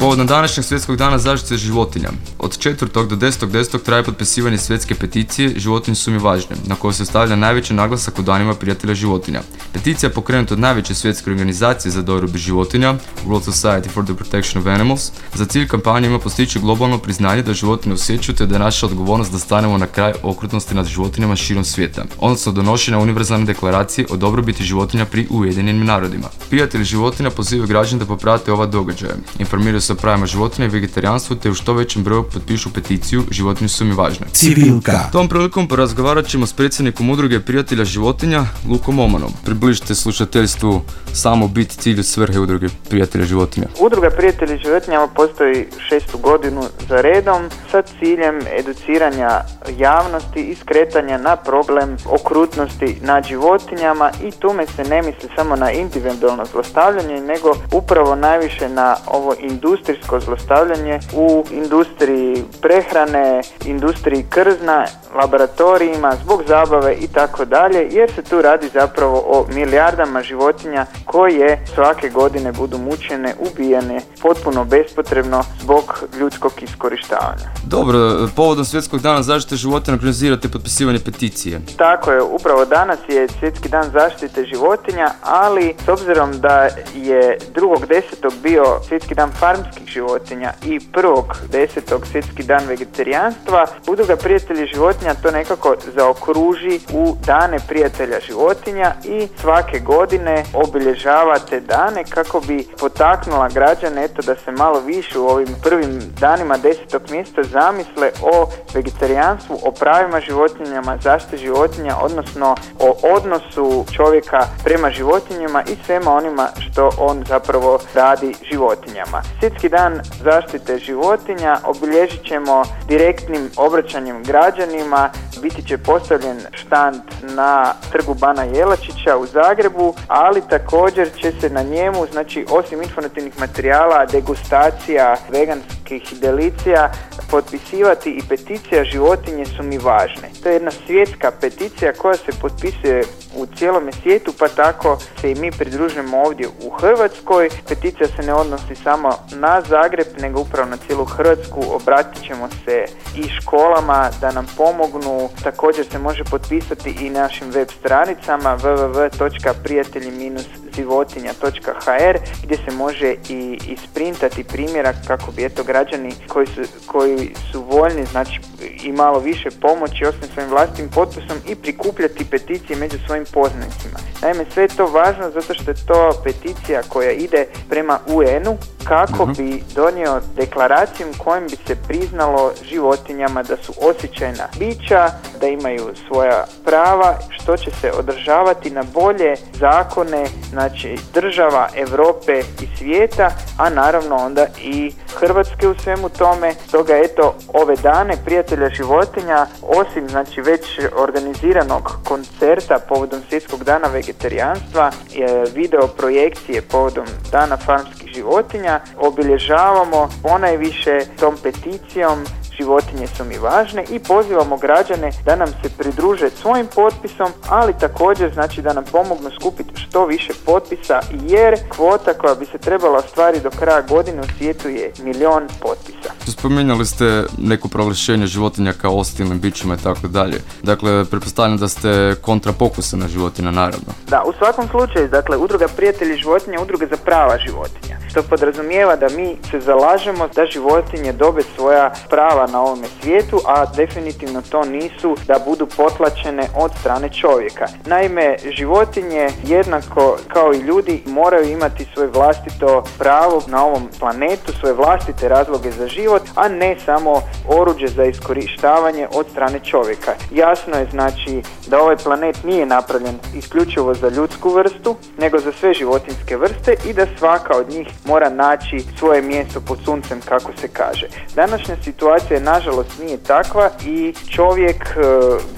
Povodom današnjeg svjetskog dana zaštite životinja. Od 4. do 10. 10. traje potpisivanje svjetske peticije Životinje su mi važne, na kojoj se stavlja najveći naglasak u danima prijatelja životinja. Peticija pokrenuta od najveće svjetske organizacije za dobrobit životinja, World Society for the Protection of Animals, za cilj kampanje ima postići globalno priznanje da životinje osjećaju te da je naša odgovornost da stanemo na kraj okrutnosti nad životinjama širom svijeta, odnosno donošenja univerzalne deklaracije o dobrobiti životinja pri Ujedinjenim narodima. Prijatelji životinja pozivaju građane da poprate ova događaja, informiraju o pravima životinja i vegetarijanstvu te u što većem broju potpišu peticiju Životinje su mi važne. Civilka. Tom prilikom porazgovarat ćemo s predsjednikom udruge prijatelja životinja Lukom Omanom. Približite slušateljstvu samo bit cilju svrhe udruge prijatelja životinja. Udruga prijatelji životinjama postoji šestu godinu za redom sa ciljem educiranja javnosti i skretanja na problem okrutnosti nad životinjama i tume se ne misli samo na individualno zlostavljanje nego upravo najviše na ovo industrijsko zlostavljanje u industriji prehrane, industriji krzna, laboratorijima, zbog zabave i tako dalje jer se tu radi zapravo o milijardama životinja koje svake godine budu mučene, ubijene potpuno bespotrebno zbog ljudskog iskorištavanja. Dobro, povodom svjetskog dana zaštite životinja organizirate potpisivanje peticije. Tako je, upravo danas je svjetski dan zaštite životinja, ali s obzirom da je drugog desetog bio svjetski dan životinja i prvog desetog svjetski dan vegetarijanstva, udruga prijatelji životinja to nekako zaokruži u dane prijatelja životinja i svake godine obilježava te dane kako bi potaknula građane eto da se malo više u ovim prvim danima desetog mjesta zamisle o vegetarijanstvu, o pravima životinjama, zaštiti životinja, odnosno o odnosu čovjeka prema životinjama i svema onima što on zapravo radi životinjama. Svjetski dan zaštite životinja obilježit ćemo direktnim obraćanjem građanima, biti će postavljen štand na trgu Bana Jelačića u Zagrebu, ali također će se na njemu, znači osim informativnih materijala, degustacija veganskih delicija, potpisivati i peticija životinje su mi važne. To je jedna svjetska peticija koja se potpisuje u cijelome svijetu, pa tako se i mi pridružujemo ovdje u Hrvatskoj. Peticija se ne odnosi samo na Zagreb, nego upravo na cijelu Hrvatsku. Obratit ćemo se i školama da nam pomognu. Također se može potpisati i našim web stranicama www.prijatelji- životinja.hr gdje se može i isprintati primjerak kako bi eto građani koji su, koji su voljni znači i malo više pomoći osim svojim vlastitim potpisom i prikupljati peticije među svojim poznanicima. Naime, sve je to važno zato što je to peticija koja ide prema UN-u kako bi donio deklaraciju kojim bi se priznalo životinjama da su osjećajna bića, da imaju svoja prava, što će se održavati na bolje zakone, znači država Europe i svijeta, a naravno onda i Hrvatske u svemu tome. Stoga eto ove dane prijatelja životinja, osim znači već organiziranog koncerta povodom svjetskog dana vegetarijanstva, video projekcije povodom dana farmskih životinja, obilježavamo ponajviše tom peticijom životinje su mi važne i pozivamo građane da nam se pridruže svojim potpisom, ali također znači da nam pomognu skupiti što više potpisa jer kvota koja bi se trebala ostvariti do kraja godine u svijetu je milion potpisa. Spominjali ste neko proglašenje životinja kao ostilnim bićima i tako dalje. Dakle, pretpostavljam da ste kontra pokusa na životinja, naravno. Da, u svakom slučaju, dakle, udruga prijatelji životinja, udruga za prava životinja. Što podrazumijeva da mi se zalažemo da životinje dobe svoja prava na ovome svijetu, a definitivno to nisu da budu potlačene od strane čovjeka. Naime, životinje jednako kao i ljudi moraju imati svoje vlastito pravo na ovom planetu, svoje vlastite razloge za život, a ne samo oruđe za iskorištavanje od strane čovjeka. Jasno je znači da ovaj planet nije napravljen isključivo za ljudsku vrstu, nego za sve životinske vrste i da svaka od njih mora naći svoje mjesto pod suncem kako se kaže. Današnja situacija nažalost nije takva i čovjek e,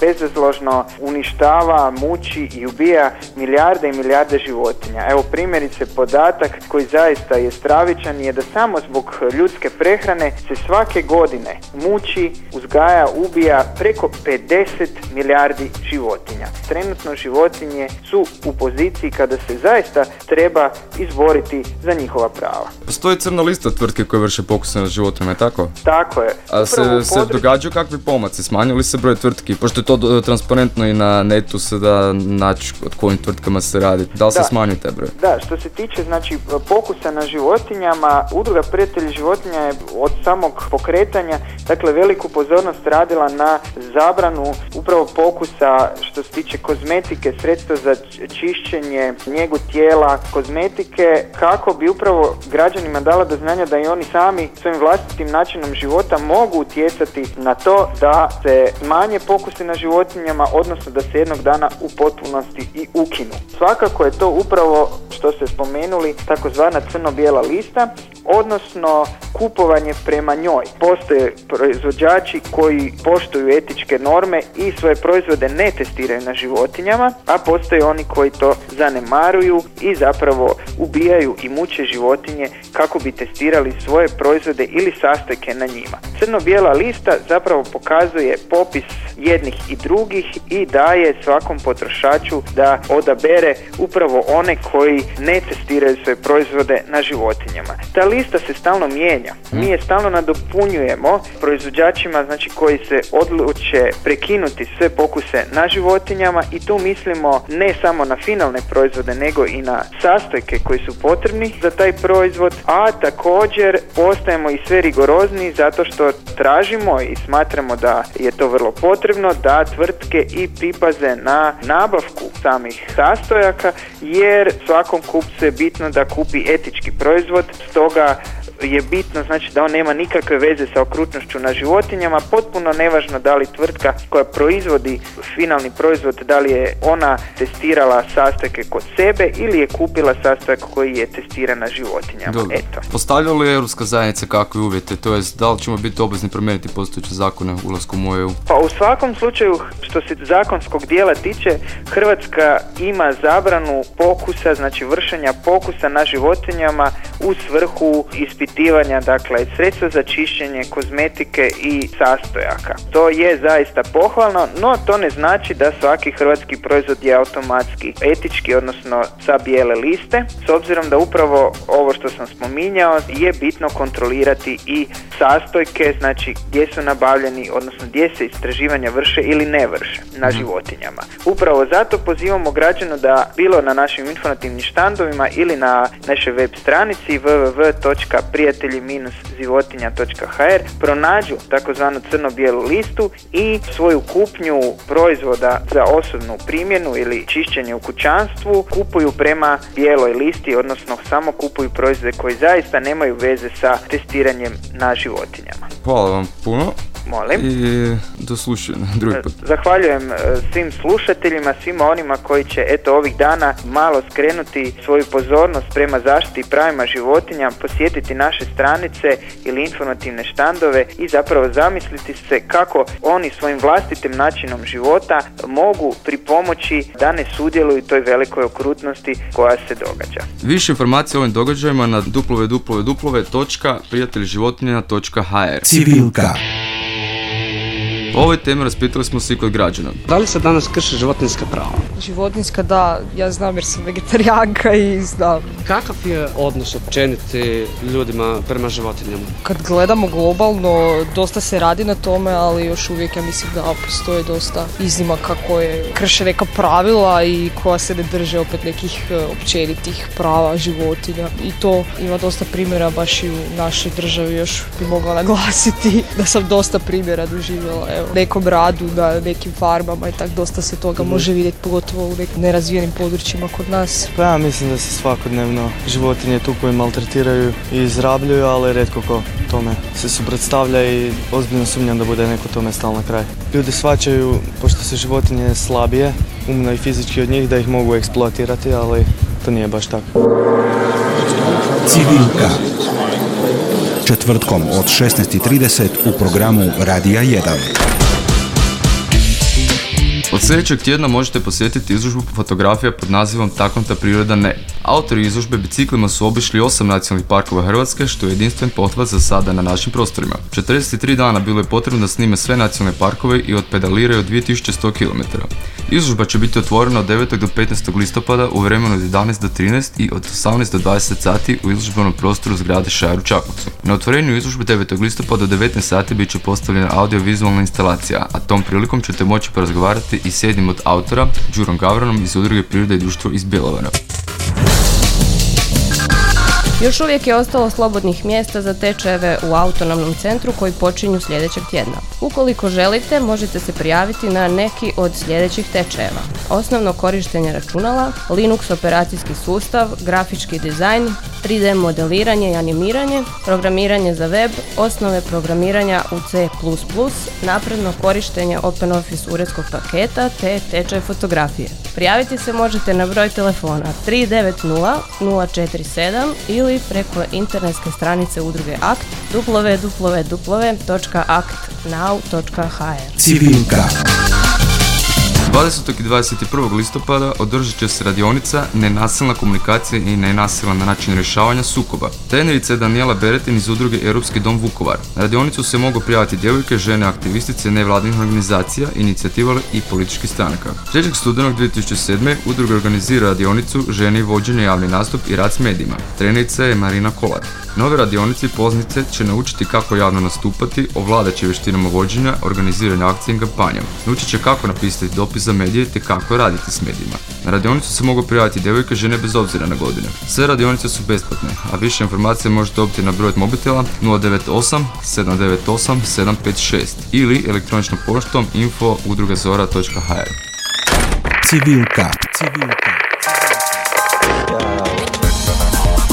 bezazložno uništava, muči i ubija milijarde i milijarde životinja. Evo primjerice podatak koji zaista je stravičan je da samo zbog ljudske prehrane se svake godine muči, uzgaja, ubija preko 50 milijardi životinja. Trenutno životinje su u poziciji kada se zaista treba izboriti za njihova prava. Postoji crna lista tvrtke koje vrše pokuse na životinjama, je tako? Tako je. A se, se događaju kakvi pomaci? Smanjili se broj tvrtki? Pošto je to transparentno i na netu se da naći od kojim tvrtkama se radi. Da li se smanjuje taj broj? Da, što se tiče znači pokusa na životinjama, udruga prijatelji životinja je od samog pokretanja dakle veliku pozornost radila na zabranu upravo pokusa što se tiče kozmetike, sredstva za čišćenje, njegu tijela, kozmetike, kako bi upravo građanima dala do znanja da i oni sami svojim vlastitim načinom života mogu utjecati na to da se manje pokusi na životinjama, odnosno da se jednog dana u potpunosti i ukinu. Svakako je to upravo što ste spomenuli takozvana crno-bijela lista, odnosno kupovanje prema njoj. Postoje proizvođači koji poštuju etičke norme i svoje proizvode ne testiraju na životinjama, a postoje oni koji to zanemaruju i zapravo ubijaju i muče životinje kako bi testirali svoje proizvode ili sastojke na njima. Crno-bijela lista zapravo pokazuje popis jednih i drugih i daje svakom potrošaču da odabere upravo one koji ne testiraju svoje proizvode na životinjama. Ta lista se stalno mijenja. Mi je stalno nadopunjujemo proizvođačima znači koji se odluče prekinuti sve pokuse na životinjama i tu mislimo ne samo na finalne proizvode nego i na sastojke koji su potrebni za taj proizvod, a također postajemo i sve rigorozni zato što tražimo i smatramo da je to vrlo potrebno da tvrtke i pripaze na nabavku samih sastojaka jer svakom kupcu je bitno da kupi etički proizvod, stoga je bitno znači da on nema nikakve veze sa okrutnošću na životinjama, potpuno nevažno da li tvrtka koja proizvodi finalni proizvod, da li je ona testirala sastojke kod sebe ili je kupila sastojak koji je testiran na životinjama. Dobro. Eto. Postavlja li Europska zajednica kakve uvjete, to jest da li ćemo biti obvezni promijeniti postojeće zakone ulaskom u EU? Pa u svakom slučaju što se zakonskog dijela tiče, Hrvatska ima zabranu pokusa, znači vršenja pokusa na životinjama u svrhu ispitivanja ispitivanja, dakle sredstva za čišćenje, kozmetike i sastojaka. To je zaista pohvalno, no to ne znači da svaki hrvatski proizvod je automatski etički, odnosno sa bijele liste, s obzirom da upravo ovo što sam spominjao je bitno kontrolirati i sastojke, znači gdje su nabavljeni, odnosno gdje se istraživanja vrše ili ne vrše na mhm. životinjama. Upravo zato pozivamo građanu da bilo na našim informativnim štandovima ili na našoj web stranici www prijatelji-životinja.hr pronađu takozvanu crno-bijelu listu i svoju kupnju proizvoda za osobnu primjenu ili čišćenje u kućanstvu kupuju prema bijeloj listi, odnosno samo kupuju proizvode koji zaista nemaju veze sa testiranjem na životinjama. Hvala vam puno. Molim. I do drugi put. Zahvaljujem e, svim slušateljima, svima onima koji će eto ovih dana malo skrenuti svoju pozornost prema zaštiti i pravima životinja, posjetiti naše stranice ili informativne štandove i zapravo zamisliti se kako oni svojim vlastitim načinom života mogu pripomoći da ne sudjeluju toj velikoj okrutnosti koja se događa. Više informacija o ovim događajima na www.prijateljživotinja.hr Civilka o ovoj temi raspitali smo svi kod građana. Da li se danas krše životinska prava? Životinska da, ja znam jer sam vegetarijanka i znam. Kakav je odnos općeniti ljudima prema životinjama? Kad gledamo globalno, dosta se radi na tome, ali još uvijek ja mislim da postoje dosta iznimaka koje krše neka pravila i koja se ne drže opet nekih e, općenitih prava životinja. I to ima dosta primjera baš i u našoj državi još bi mogla naglasiti da sam dosta primjera doživjela evo, nekom radu na nekim farmama i tak dosta se toga mhm. može vidjeti pogotovo u nekim nerazvijenim područjima kod nas. Pa ja mislim da se svakodnevno životinje tu koje maltretiraju i izrabljuju, ali redko ko tome se suprotstavlja i ozbiljno sumnjam da bude neko tome stalno kraj. Ljudi svačaju, pošto su životinje slabije, umno i fizički od njih, da ih mogu eksploatirati, ali to nije baš tako. Civilka. Četvrtkom od 16.30 u programu Radija 1. Od sljedećeg tjedna možete posjetiti izložbu fotografija pod nazivom Taknuta priroda ne. Autori izložbe biciklima su obišli osam nacionalnih parkova Hrvatske, što je jedinstven pothvat za sada na našim prostorima. 43 dana bilo je potrebno da snime sve nacionalne parkove i odpedaliraju 2100 km. Izložba će biti otvorena od 9. do 15. listopada u vremenu od 11 do 13 i od 18 do 20 sati u izložbenom prostoru zgrade Šajer u Čakovcu. Na otvorenju izložbe 9. listopada do 19 sati bit će postavljena audiovizualna instalacija, a tom prilikom ćete moći porazgovarati i s jednim od autora, Đurom Gavranom iz Udruge Priroda i društvo iz Bjelovara. Još uvijek je ostalo slobodnih mjesta za tečajeve u autonomnom centru koji počinju sljedećeg tjedna. Ukoliko želite, možete se prijaviti na neki od sljedećih tečajeva. Osnovno korištenje računala, Linux operacijski sustav, grafički dizajn, 3D modeliranje i animiranje, programiranje za web, osnove programiranja u C++, napredno korištenje OpenOffice uredskog paketa te tečaj fotografije. Prijaviti se možete na broj telefona 390 047 ili preko internetske stranice udruge ACT www.actnow.hr. Civilka. 20. i 21. listopada održat će se radionica Nenasilna komunikacija i nenasilna način rješavanja sukoba. Trenerica je Daniela Beretin iz udruge Europski dom Vukovar. Na radionicu se mogu prijaviti djevojke, žene, aktivistice, nevladinih organizacija, inicijativa i političkih stranaka. 3. studenog 2007. udruga organizira radionicu Žene i vođenje javni nastup i rad s medijima. Trenerica je Marina Kolar. Nove radionice poznice će naučiti kako javno nastupati, ovladat će vještinama vođenja, organiziranja akcije i kampanja. Naučit će kako napisati dopis za medije te kako raditi s medijima. Na radionicu se mogu prijaviti djevojke žene bez obzira na godine. Sve radionice su besplatne, a više informacije možete dobiti na broj mobitela 098 798 756 ili elektroničnom poštom info udrugazora.hr. Civilka. Civilka.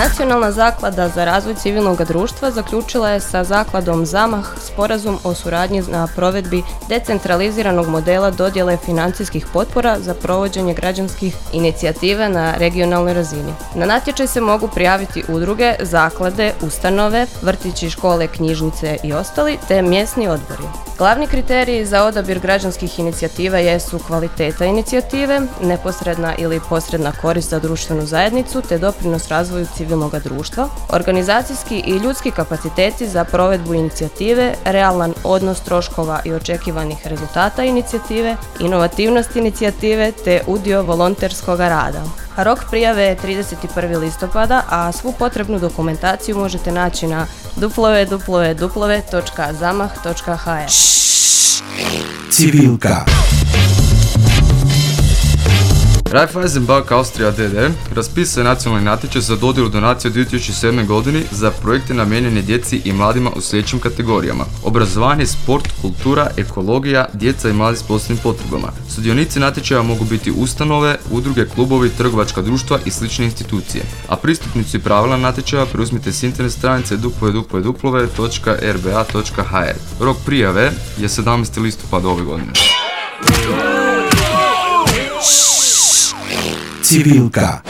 Nacionalna zaklada za razvoj civilnog društva zaključila je sa zakladom Zamah sporazum o suradnji na provedbi decentraliziranog modela dodjele financijskih potpora za provođenje građanskih inicijative na regionalnoj razini. Na natječaj se mogu prijaviti udruge, zaklade, ustanove, vrtići, škole, knjižnice i ostali, te mjesni odbori. Glavni kriteriji za odabir građanskih inicijativa jesu kvaliteta inicijative, neposredna ili posredna korist za društvenu zajednicu te doprinos razvoju civilnog društva, organizacijski i ljudski kapaciteti za provedbu inicijative, realan odnos troškova i očekivanih rezultata inicijative, inovativnost inicijative te udio volonterskog rada. Rok prijave je 31. listopada, a svu potrebnu dokumentaciju možete naći na www.zamah.hr. Civilka. Raiffeisen Bank Austria DD raspisao je nacionalni natječaj za dodjelu donacije u 2007. godini za projekte namijenjene djeci i mladima u sljedećim kategorijama. Obrazovanje, sport, kultura, ekologija, djeca i mladi s posebnim potrebama. Sudionici natječaja mogu biti ustanove, udruge, klubovi, trgovačka društva i slične institucije. A pristupnici i pravila natječaja preuzmite s internet stranice www.rba.hr. Rok prijave je 17. listopada ove godine. Civilka.